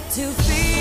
to feel